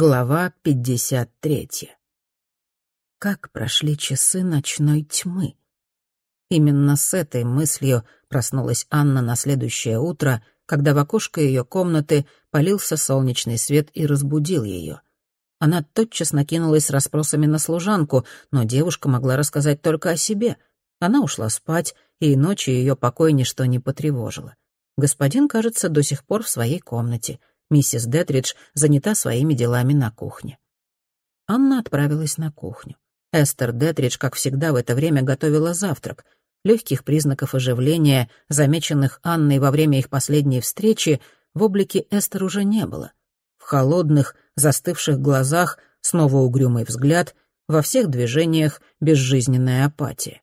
Глава 53. Как прошли часы ночной тьмы? Именно с этой мыслью проснулась Анна на следующее утро, когда в окошко ее комнаты полился солнечный свет и разбудил ее. Она тотчас накинулась с расспросами на служанку, но девушка могла рассказать только о себе. Она ушла спать, и ночью ее покой ничто не потревожило. Господин, кажется, до сих пор в своей комнате — Миссис Детридж занята своими делами на кухне. Анна отправилась на кухню. Эстер Детридж, как всегда, в это время готовила завтрак. Легких признаков оживления, замеченных Анной во время их последней встречи, в облике Эстер уже не было. В холодных, застывших глазах снова угрюмый взгляд, во всех движениях безжизненная апатия.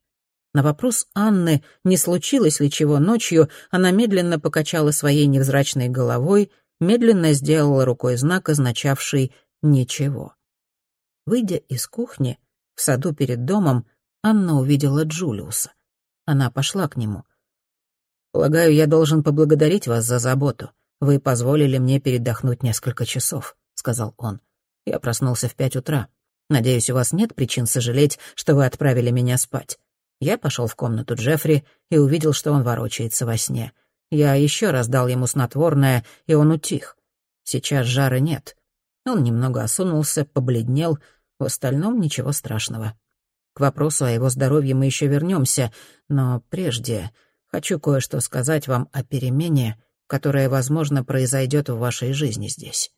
На вопрос Анны, не случилось ли чего ночью, она медленно покачала своей невзрачной головой — медленно сделала рукой знак, означавший «ничего». Выйдя из кухни, в саду перед домом, Анна увидела Джулиуса. Она пошла к нему. «Полагаю, я должен поблагодарить вас за заботу. Вы позволили мне передохнуть несколько часов», — сказал он. «Я проснулся в пять утра. Надеюсь, у вас нет причин сожалеть, что вы отправили меня спать». Я пошел в комнату Джеффри и увидел, что он ворочается во сне. Я еще раз дал ему снотворное, и он утих. Сейчас жара нет. Он немного осунулся, побледнел, в остальном ничего страшного. К вопросу о его здоровье мы еще вернемся, но прежде хочу кое-что сказать вам о перемене, которая, возможно, произойдет в вашей жизни здесь.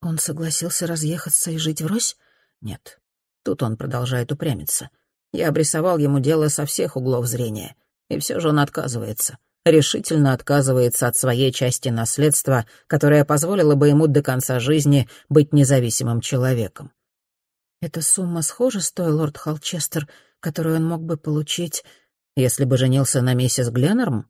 Он согласился разъехаться и жить врозь? Нет. Тут он продолжает упрямиться. Я обрисовал ему дело со всех углов зрения, и все же он отказывается решительно отказывается от своей части наследства, которая позволила бы ему до конца жизни быть независимым человеком. Эта сумма схожа с той, лорд Холчестер, которую он мог бы получить, если бы женился на миссис Гленнерм?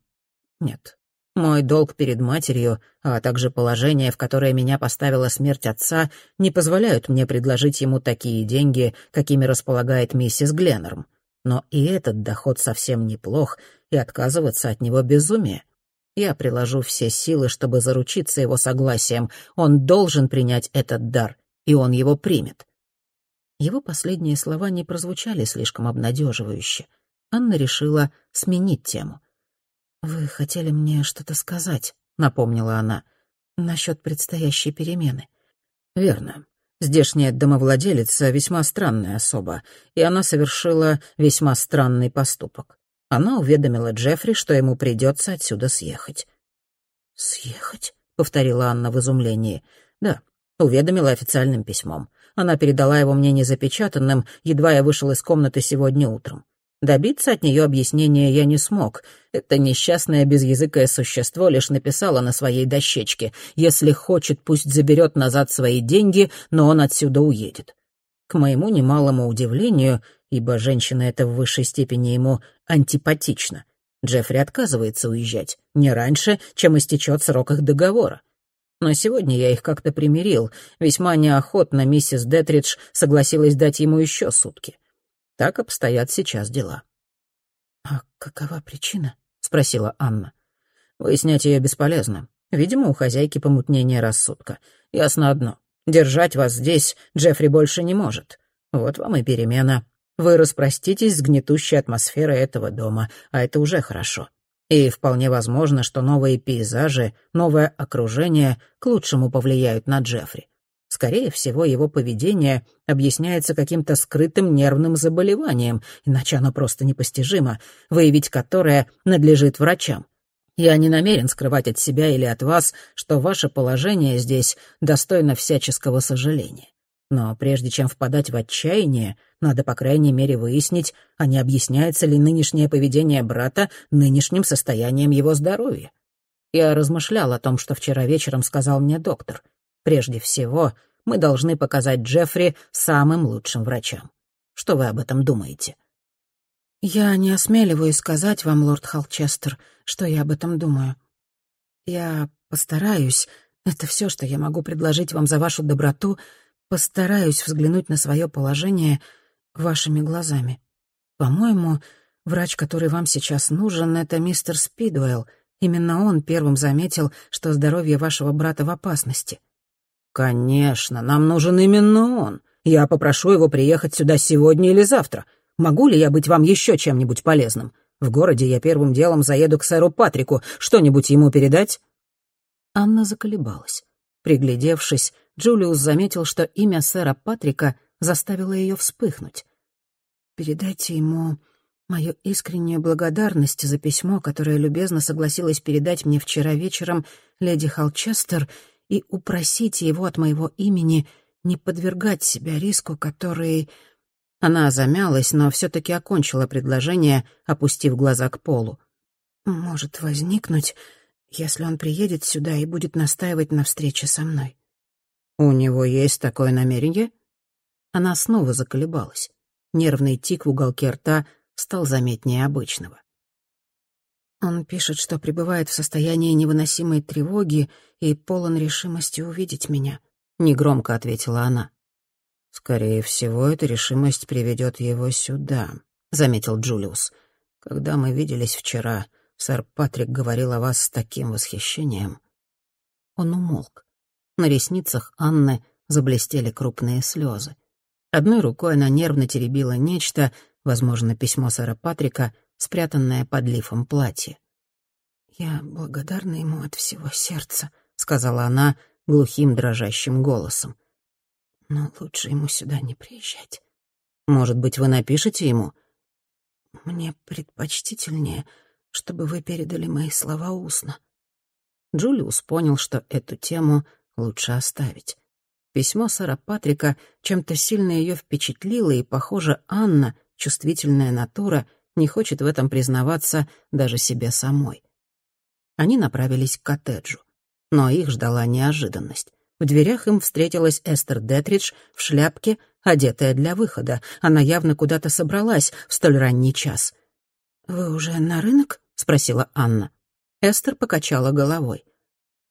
Нет. Мой долг перед матерью, а также положение, в которое меня поставила смерть отца, не позволяют мне предложить ему такие деньги, какими располагает миссис Гленнерм. Но и этот доход совсем неплох, и отказываться от него безумие. Я приложу все силы, чтобы заручиться его согласием. Он должен принять этот дар, и он его примет. Его последние слова не прозвучали слишком обнадеживающе. Анна решила сменить тему. «Вы хотели мне что-то сказать», — напомнила она, — «насчет предстоящей перемены». «Верно. Здешняя домовладелица весьма странная особа, и она совершила весьма странный поступок. Она уведомила Джеффри, что ему придется отсюда съехать. «Съехать?» — повторила Анна в изумлении. «Да, уведомила официальным письмом. Она передала его мне незапечатанным, едва я вышел из комнаты сегодня утром. Добиться от нее объяснения я не смог. Это несчастное безязыкое существо лишь написало на своей дощечке. Если хочет, пусть заберет назад свои деньги, но он отсюда уедет. К моему немалому удивлению, ибо женщина эта в высшей степени ему антипатична, Джеффри отказывается уезжать не раньше, чем истечет срок их договора. Но сегодня я их как-то примирил. Весьма неохотно миссис Детридж согласилась дать ему еще сутки. Так обстоят сейчас дела. «А какова причина?» — спросила Анна. «Выяснять ее бесполезно. Видимо, у хозяйки помутнение рассудка. Ясно одно. Держать вас здесь Джеффри больше не может. Вот вам и перемена. Вы распроститесь с гнетущей атмосферой этого дома, а это уже хорошо. И вполне возможно, что новые пейзажи, новое окружение к лучшему повлияют на Джеффри. Скорее всего, его поведение объясняется каким-то скрытым нервным заболеванием, иначе оно просто непостижимо, выявить которое надлежит врачам. Я не намерен скрывать от себя или от вас, что ваше положение здесь достойно всяческого сожаления. Но прежде чем впадать в отчаяние, надо, по крайней мере, выяснить, а не объясняется ли нынешнее поведение брата нынешним состоянием его здоровья. Я размышлял о том, что вчера вечером сказал мне доктор. Прежде всего, мы должны показать Джеффри самым лучшим врачам. Что вы об этом думаете?» «Я не осмеливаюсь сказать вам, лорд Холчестер, что я об этом думаю. Я постараюсь, это все, что я могу предложить вам за вашу доброту, постараюсь взглянуть на свое положение вашими глазами. По-моему, врач, который вам сейчас нужен, это мистер Спидуэлл. Именно он первым заметил, что здоровье вашего брата в опасности. «Конечно, нам нужен именно он. Я попрошу его приехать сюда сегодня или завтра. Могу ли я быть вам еще чем-нибудь полезным? В городе я первым делом заеду к сэру Патрику. Что-нибудь ему передать?» Анна заколебалась. Приглядевшись, Джулиус заметил, что имя сэра Патрика заставило ее вспыхнуть. «Передайте ему мою искреннюю благодарность за письмо, которое любезно согласилась передать мне вчера вечером леди Холчестер, и упросите его от моего имени не подвергать себя риску, который...» Она замялась, но все-таки окончила предложение, опустив глаза к полу. «Может возникнуть, если он приедет сюда и будет настаивать на встрече со мной». «У него есть такое намерение?» Она снова заколебалась. Нервный тик в уголке рта стал заметнее обычного. Он пишет, что пребывает в состоянии невыносимой тревоги и полон решимости увидеть меня, — негромко ответила она. «Скорее всего, эта решимость приведет его сюда», — заметил Джулиус. «Когда мы виделись вчера, сэр Патрик говорил о вас с таким восхищением». Он умолк. На ресницах Анны заблестели крупные слезы. Одной рукой она нервно теребила нечто, возможно, письмо сэра Патрика, спрятанное под лифом платья. «Я благодарна ему от всего сердца», — сказала она глухим дрожащим голосом. «Но лучше ему сюда не приезжать». «Может быть, вы напишете ему?» «Мне предпочтительнее, чтобы вы передали мои слова устно». Джулиус понял, что эту тему лучше оставить. Письмо сэра Патрика чем-то сильно ее впечатлило, и, похоже, Анна, чувствительная натура, не хочет в этом признаваться даже себе самой. Они направились к коттеджу. Но их ждала неожиданность. В дверях им встретилась Эстер Детридж в шляпке, одетая для выхода. Она явно куда-то собралась в столь ранний час. «Вы уже на рынок?» — спросила Анна. Эстер покачала головой.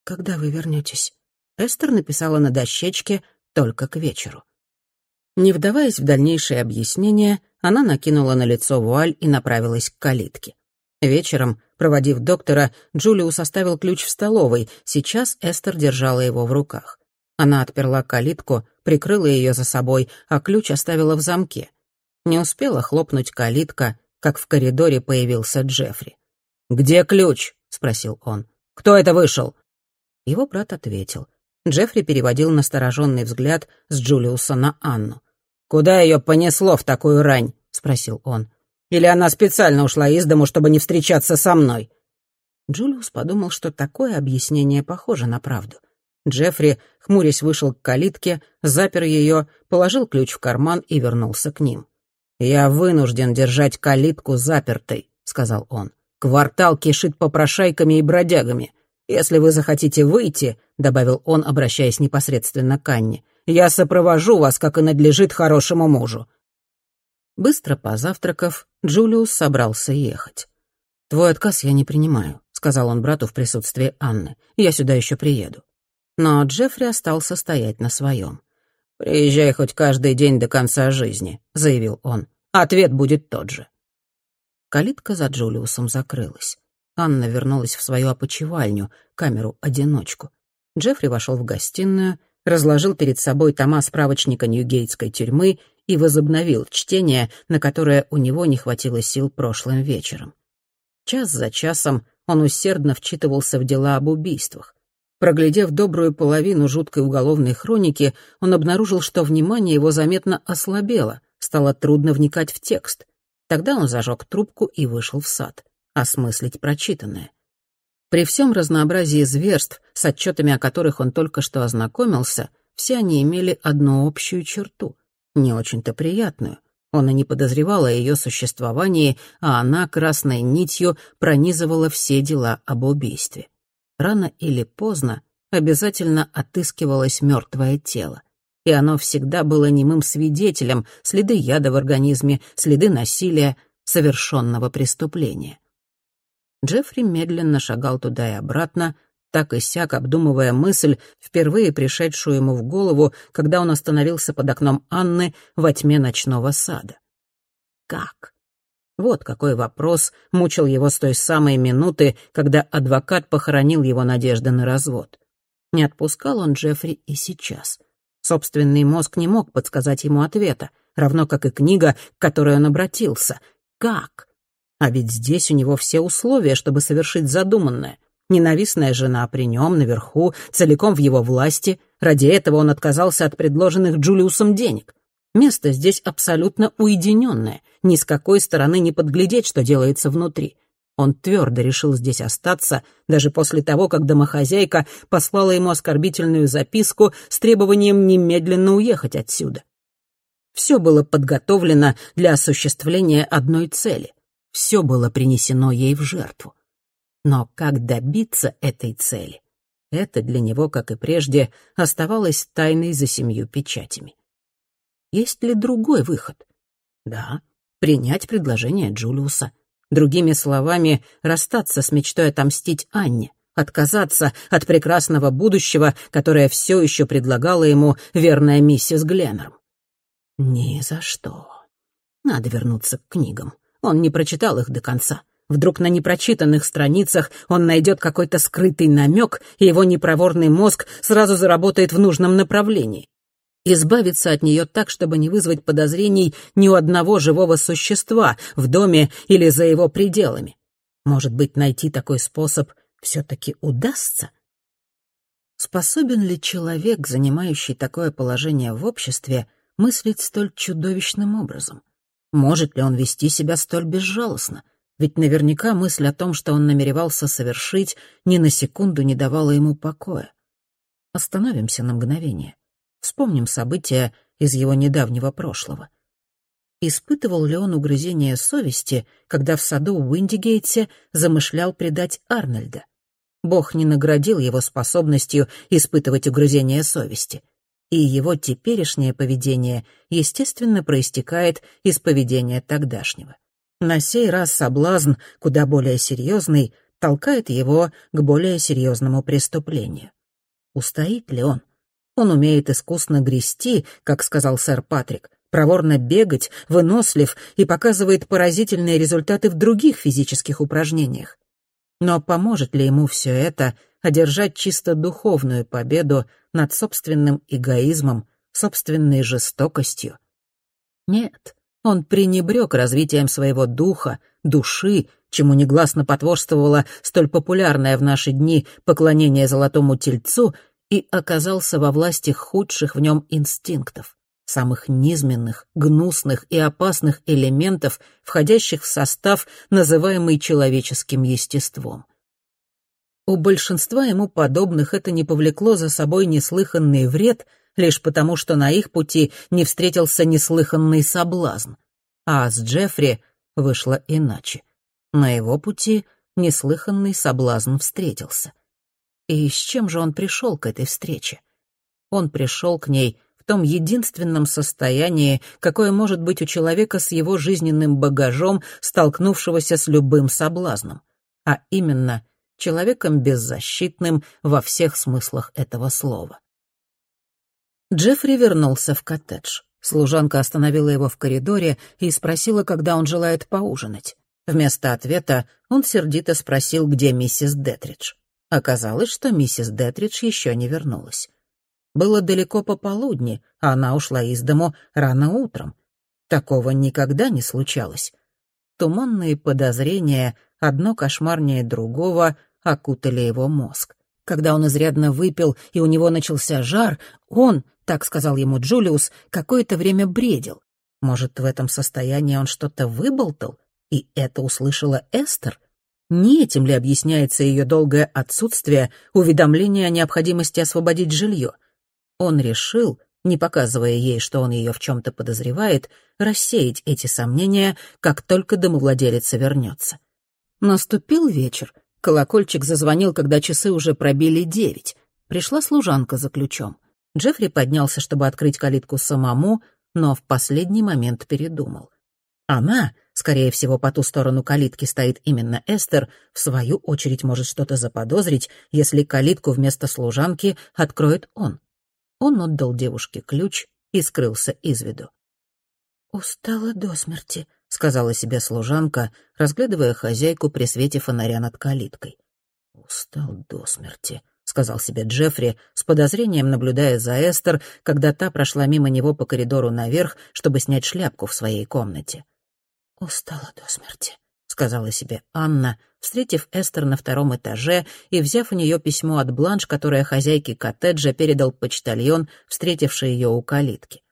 «Когда вы вернетесь? Эстер написала на дощечке «только к вечеру». Не вдаваясь в дальнейшие объяснения, она накинула на лицо вуаль и направилась к калитке. Вечером, проводив доктора, Джулиус оставил ключ в столовой, сейчас Эстер держала его в руках. Она отперла калитку, прикрыла ее за собой, а ключ оставила в замке. Не успела хлопнуть калитка, как в коридоре появился Джеффри. «Где ключ?» — спросил он. «Кто это вышел?» Его брат ответил. Джеффри переводил настороженный взгляд с Джулиуса на Анну. «Куда ее понесло в такую рань?» — спросил он. «Или она специально ушла из дому, чтобы не встречаться со мной?» Джулиус подумал, что такое объяснение похоже на правду. Джеффри, хмурясь, вышел к калитке, запер ее, положил ключ в карман и вернулся к ним. «Я вынужден держать калитку запертой», — сказал он. «Квартал кишит попрошайками и бродягами. «Если вы захотите выйти», — добавил он, обращаясь непосредственно к Анне, «я сопровожу вас, как и надлежит хорошему мужу». Быстро позавтракав, Джулиус собрался ехать. «Твой отказ я не принимаю», — сказал он брату в присутствии Анны. «Я сюда еще приеду». Но Джеффри остался стоять на своем. «Приезжай хоть каждый день до конца жизни», — заявил он. «Ответ будет тот же». Калитка за Джулиусом закрылась. Анна вернулась в свою опочивальню, камеру-одиночку. Джеффри вошел в гостиную, разложил перед собой тома справочника Ньюгейтской тюрьмы и возобновил чтение, на которое у него не хватило сил прошлым вечером. Час за часом он усердно вчитывался в дела об убийствах. Проглядев добрую половину жуткой уголовной хроники, он обнаружил, что внимание его заметно ослабело, стало трудно вникать в текст. Тогда он зажег трубку и вышел в сад осмыслить прочитанное. При всем разнообразии зверств, с отчетами о которых он только что ознакомился, все они имели одну общую черту, не очень-то приятную. Он и не подозревал о ее существовании, а она красной нитью пронизывала все дела об убийстве. Рано или поздно обязательно отыскивалось мертвое тело. И оно всегда было немым свидетелем следы яда в организме, следы насилия, совершенного преступления. Джеффри медленно шагал туда и обратно, так и сяк, обдумывая мысль, впервые пришедшую ему в голову, когда он остановился под окном Анны во тьме ночного сада. Как? Вот какой вопрос мучил его с той самой минуты, когда адвокат похоронил его надежды на развод. Не отпускал он Джеффри и сейчас. Собственный мозг не мог подсказать ему ответа, равно как и книга, к которой он обратился. Как? А ведь здесь у него все условия, чтобы совершить задуманное. Ненавистная жена при нем, наверху, целиком в его власти. Ради этого он отказался от предложенных Джулиусом денег. Место здесь абсолютно уединенное, ни с какой стороны не подглядеть, что делается внутри. Он твердо решил здесь остаться, даже после того, как домохозяйка послала ему оскорбительную записку с требованием немедленно уехать отсюда. Все было подготовлено для осуществления одной цели. Все было принесено ей в жертву. Но как добиться этой цели? Это для него, как и прежде, оставалось тайной за семью печатями. Есть ли другой выход? Да, принять предложение Джулиуса. Другими словами, расстаться с мечтой отомстить Анне, отказаться от прекрасного будущего, которое все еще предлагала ему верная миссис Гленнерм. Ни за что. Надо вернуться к книгам. Он не прочитал их до конца. Вдруг на непрочитанных страницах он найдет какой-то скрытый намек, и его непроворный мозг сразу заработает в нужном направлении избавиться от нее так, чтобы не вызвать подозрений ни у одного живого существа в доме или за его пределами. Может быть, найти такой способ все-таки удастся? Способен ли человек, занимающий такое положение в обществе, мыслить столь чудовищным образом? Может ли он вести себя столь безжалостно? Ведь наверняка мысль о том, что он намеревался совершить, ни на секунду не давала ему покоя. Остановимся на мгновение. Вспомним события из его недавнего прошлого. Испытывал ли он угрызение совести, когда в саду в Уиндигейтсе замышлял предать Арнольда? Бог не наградил его способностью испытывать угрызение совести. И его теперешнее поведение, естественно, проистекает из поведения тогдашнего. На сей раз соблазн, куда более серьезный, толкает его к более серьезному преступлению. Устоит ли он? Он умеет искусно грести, как сказал сэр Патрик, проворно бегать, вынослив и показывает поразительные результаты в других физических упражнениях. Но поможет ли ему все это одержать чисто духовную победу над собственным эгоизмом, собственной жестокостью? Нет, он пренебрег развитием своего духа, души, чему негласно потворствовало столь популярное в наши дни поклонение золотому тельцу — и оказался во власти худших в нем инстинктов, самых низменных, гнусных и опасных элементов, входящих в состав, называемый человеческим естеством. У большинства ему подобных это не повлекло за собой неслыханный вред, лишь потому, что на их пути не встретился неслыханный соблазн. А с Джеффри вышло иначе. На его пути неслыханный соблазн встретился. И с чем же он пришел к этой встрече? Он пришел к ней в том единственном состоянии, какое может быть у человека с его жизненным багажом, столкнувшегося с любым соблазном, а именно человеком беззащитным во всех смыслах этого слова. Джеффри вернулся в коттедж. Служанка остановила его в коридоре и спросила, когда он желает поужинать. Вместо ответа он сердито спросил, где миссис Детридж. Оказалось, что миссис Детридж еще не вернулась. Было далеко пополудни, а она ушла из дому рано утром. Такого никогда не случалось. Туманные подозрения, одно кошмарнее другого, окутали его мозг. Когда он изрядно выпил и у него начался жар, он, так сказал ему Джулиус, какое-то время бредил. Может, в этом состоянии он что-то выболтал, и это услышала Эстер — не этим ли объясняется ее долгое отсутствие уведомления о необходимости освободить жилье? Он решил, не показывая ей, что он ее в чем-то подозревает, рассеять эти сомнения, как только домовладелица вернется. Наступил вечер. Колокольчик зазвонил, когда часы уже пробили девять. Пришла служанка за ключом. Джеффри поднялся, чтобы открыть калитку самому, но в последний момент передумал. Она, скорее всего, по ту сторону калитки стоит именно Эстер, в свою очередь может что-то заподозрить, если калитку вместо служанки откроет он. Он отдал девушке ключ и скрылся из виду. «Устала до смерти», — сказала себе служанка, разглядывая хозяйку при свете фонаря над калиткой. «Устал до смерти», — сказал себе Джеффри, с подозрением наблюдая за Эстер, когда та прошла мимо него по коридору наверх, чтобы снять шляпку в своей комнате. «Устала до смерти», — сказала себе Анна, встретив Эстер на втором этаже и взяв у нее письмо от Бланш, которое хозяйке коттеджа передал почтальон, встретивший ее у калитки.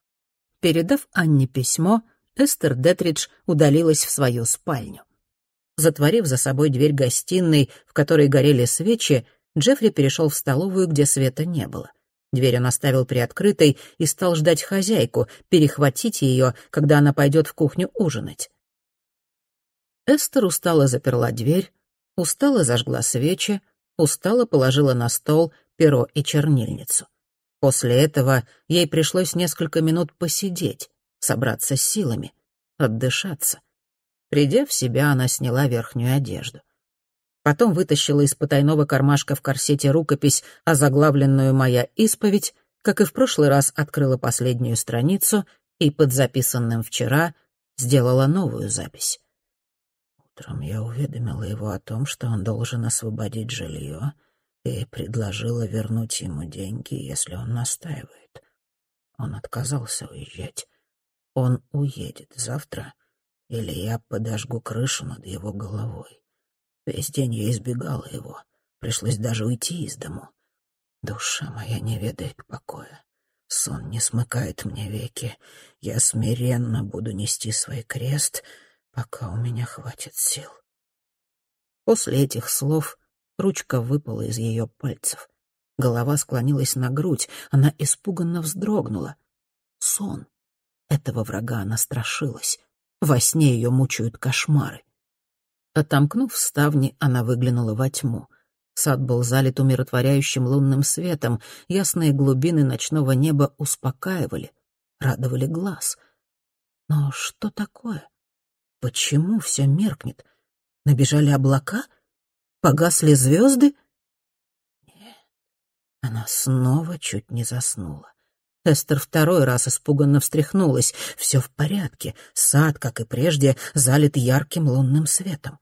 Передав Анне письмо, Эстер Детридж удалилась в свою спальню. Затворив за собой дверь гостиной, в которой горели свечи, Джеффри перешел в столовую, где света не было. Дверь он оставил приоткрытой и стал ждать хозяйку, перехватить ее, когда она пойдет в кухню ужинать. Эстер устало заперла дверь, устало зажгла свечи, устало положила на стол перо и чернильницу. После этого ей пришлось несколько минут посидеть, собраться с силами, отдышаться. Придя в себя, она сняла верхнюю одежду. Потом вытащила из потайного кармашка в корсете рукопись, озаглавленную «Моя исповедь», как и в прошлый раз открыла последнюю страницу и под записанным вчера сделала новую запись. Утром я уведомила его о том, что он должен освободить жилье, и предложила вернуть ему деньги, если он настаивает. Он отказался уезжать. Он уедет завтра или я подожгу крышу над его головой. Весь день я избегала его, пришлось даже уйти из дому. Душа моя не ведает покоя. Сон не смыкает мне веки. Я смиренно буду нести свой крест, пока у меня хватит сил. После этих слов ручка выпала из ее пальцев. Голова склонилась на грудь, она испуганно вздрогнула. Сон. Этого врага она страшилась. Во сне ее мучают кошмары. Отомкнув ставни, она выглянула во тьму. Сад был залит умиротворяющим лунным светом, ясные глубины ночного неба успокаивали, радовали глаз. Но что такое? Почему все меркнет? Набежали облака? Погасли звезды? Нет, она снова чуть не заснула. Эстер второй раз испуганно встряхнулась. Все в порядке. Сад, как и прежде, залит ярким лунным светом.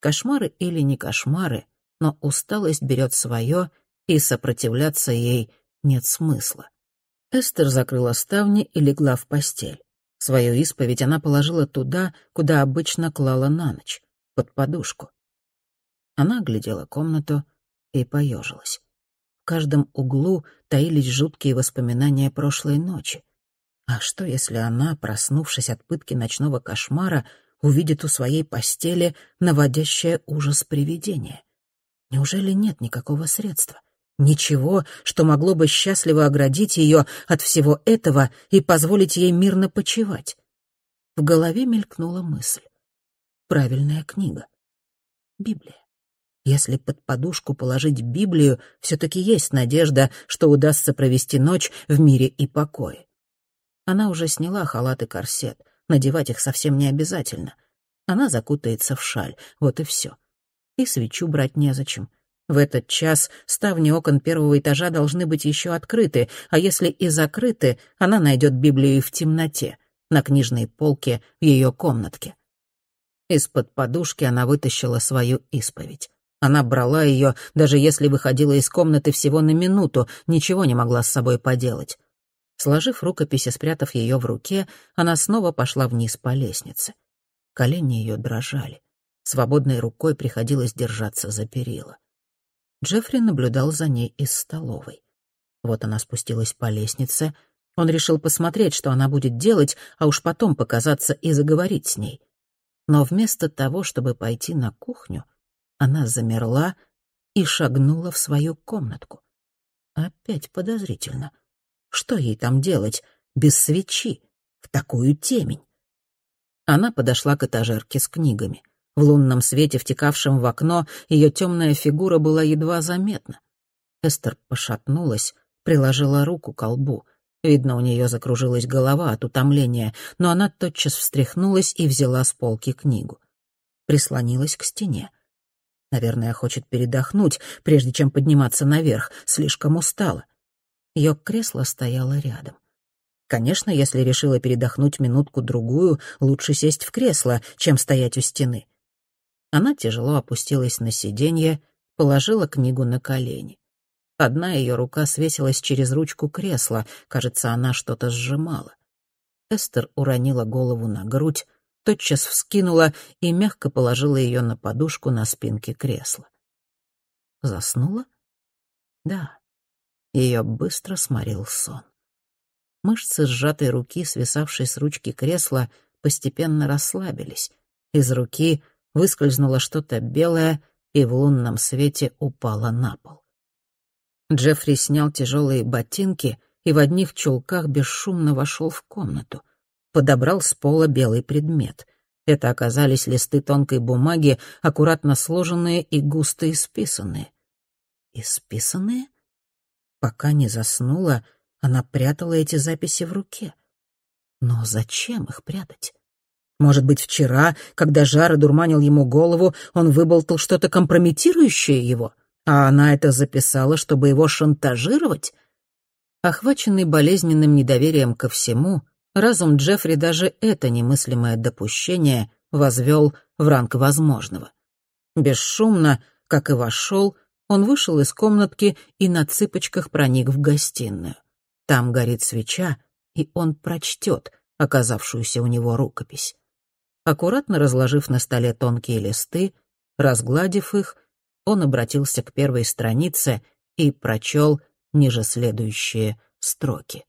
Кошмары или не кошмары, но усталость берет свое, и сопротивляться ей нет смысла. Эстер закрыла ставни и легла в постель. Свою исповедь она положила туда, куда обычно клала на ночь, под подушку. Она оглядела комнату и поежилась каждом углу таились жуткие воспоминания прошлой ночи. А что, если она, проснувшись от пытки ночного кошмара, увидит у своей постели наводящее ужас привидение? Неужели нет никакого средства? Ничего, что могло бы счастливо оградить ее от всего этого и позволить ей мирно почивать? В голове мелькнула мысль. Правильная книга. Библия. Если под подушку положить Библию, все-таки есть надежда, что удастся провести ночь в мире и покое. Она уже сняла халат и корсет, надевать их совсем не обязательно. Она закутается в шаль, вот и все. И свечу брать незачем. В этот час ставни окон первого этажа должны быть еще открыты, а если и закрыты, она найдет Библию в темноте, на книжной полке в ее комнатке. Из-под подушки она вытащила свою исповедь. Она брала ее, даже если выходила из комнаты всего на минуту, ничего не могла с собой поделать. Сложив рукопись и спрятав ее в руке, она снова пошла вниз по лестнице. Колени ее дрожали. Свободной рукой приходилось держаться за перила. Джеффри наблюдал за ней из столовой. Вот она спустилась по лестнице. Он решил посмотреть, что она будет делать, а уж потом показаться и заговорить с ней. Но вместо того, чтобы пойти на кухню, она замерла и шагнула в свою комнатку. Опять подозрительно. Что ей там делать без свечи, в такую темень? Она подошла к этажерке с книгами. В лунном свете, втекавшем в окно, ее темная фигура была едва заметна. Эстер пошатнулась, приложила руку к колбу. Видно, у нее закружилась голова от утомления, но она тотчас встряхнулась и взяла с полки книгу. Прислонилась к стене. Наверное, хочет передохнуть, прежде чем подниматься наверх, слишком устала. Ее кресло стояло рядом. Конечно, если решила передохнуть минутку-другую, лучше сесть в кресло, чем стоять у стены. Она тяжело опустилась на сиденье, положила книгу на колени. Одна ее рука свесилась через ручку кресла, кажется, она что-то сжимала. Эстер уронила голову на грудь, тотчас вскинула и мягко положила ее на подушку на спинке кресла. Заснула? Да. Ее быстро сморил сон. Мышцы сжатой руки, свисавшей с ручки кресла, постепенно расслабились. Из руки выскользнуло что-то белое и в лунном свете упало на пол. Джеффри снял тяжелые ботинки и в одних чулках бесшумно вошел в комнату. Подобрал с пола белый предмет. Это оказались листы тонкой бумаги, аккуратно сложенные и густо исписанные. Исписанные? Пока не заснула, она прятала эти записи в руке. Но зачем их прятать? Может быть, вчера, когда жар дурманил ему голову, он выболтал что-то компрометирующее его, а она это записала, чтобы его шантажировать? Охваченный болезненным недоверием ко всему, разум Джеффри даже это немыслимое допущение возвел в ранг возможного. Бесшумно, как и вошел, он вышел из комнатки и на цыпочках проник в гостиную. Там горит свеча, и он прочтет оказавшуюся у него рукопись. Аккуратно разложив на столе тонкие листы, разгладив их, он обратился к первой странице и прочел ниже следующие строки.